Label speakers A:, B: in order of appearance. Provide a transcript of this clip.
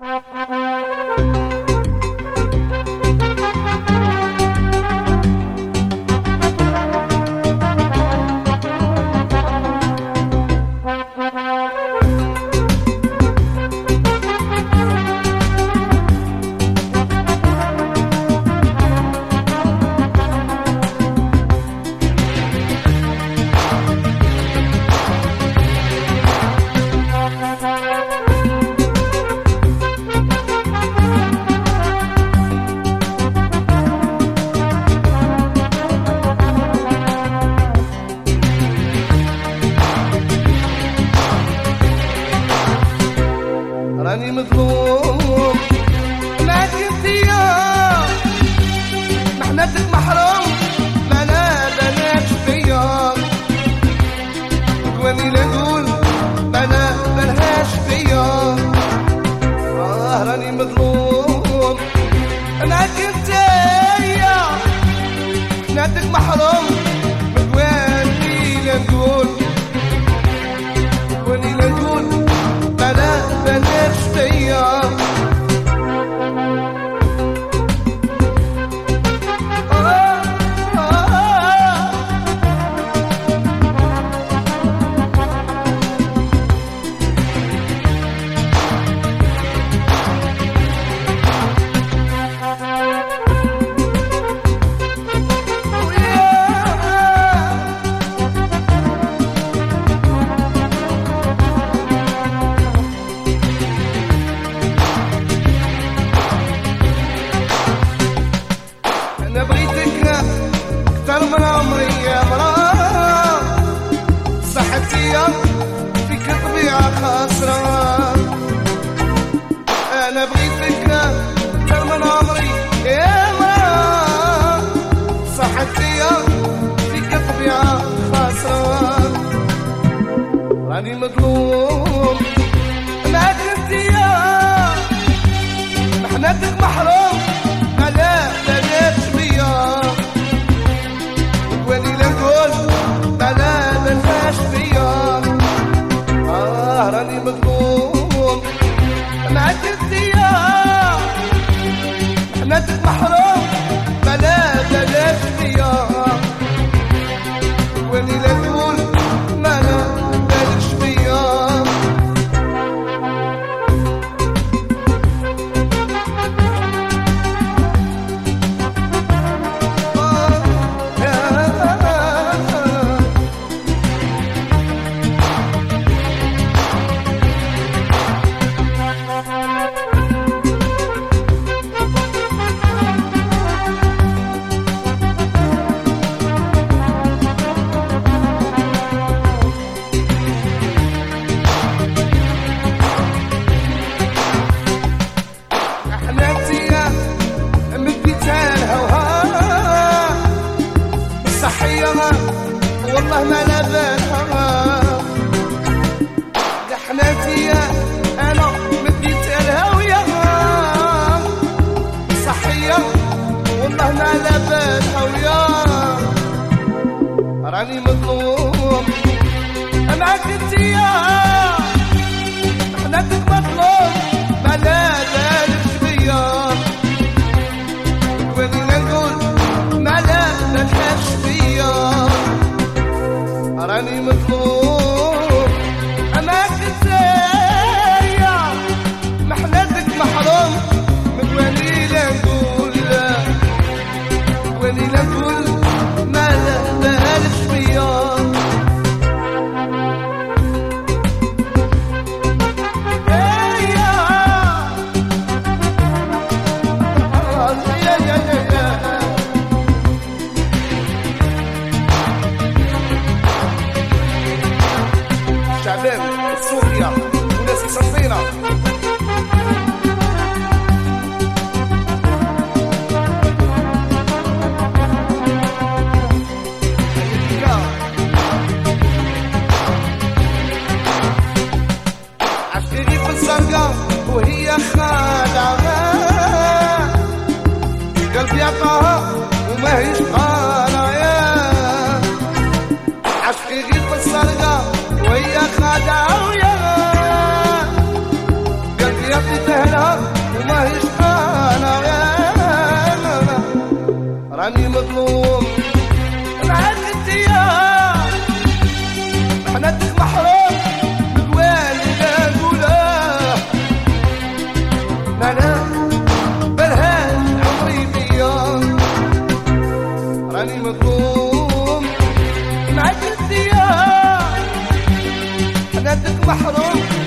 A: Música راني مظلوم كنت يا محنتك محروم. ما لا بلاش فيا واني لا نقول ما فيا آه راني مظلوم. كنت يا محنتك محروم. واني لا نقول واني لا نقول عمري يا مرا صحتي فيك طبيعة خاسرة أنا بغيتك أكثر من عمري يا مرا صحتي فيك طبيعة خاسرة راني مظلوم. ما كنت يا محنتك محروم. محنتك صحية والله ما لا بالها يا حناتي أنا مديت الهوية صحية والله ما لا بالها ويا راني مظلوم. أنا كنت يا حناتك مظلوم. yeah, yeah, yeah. محروم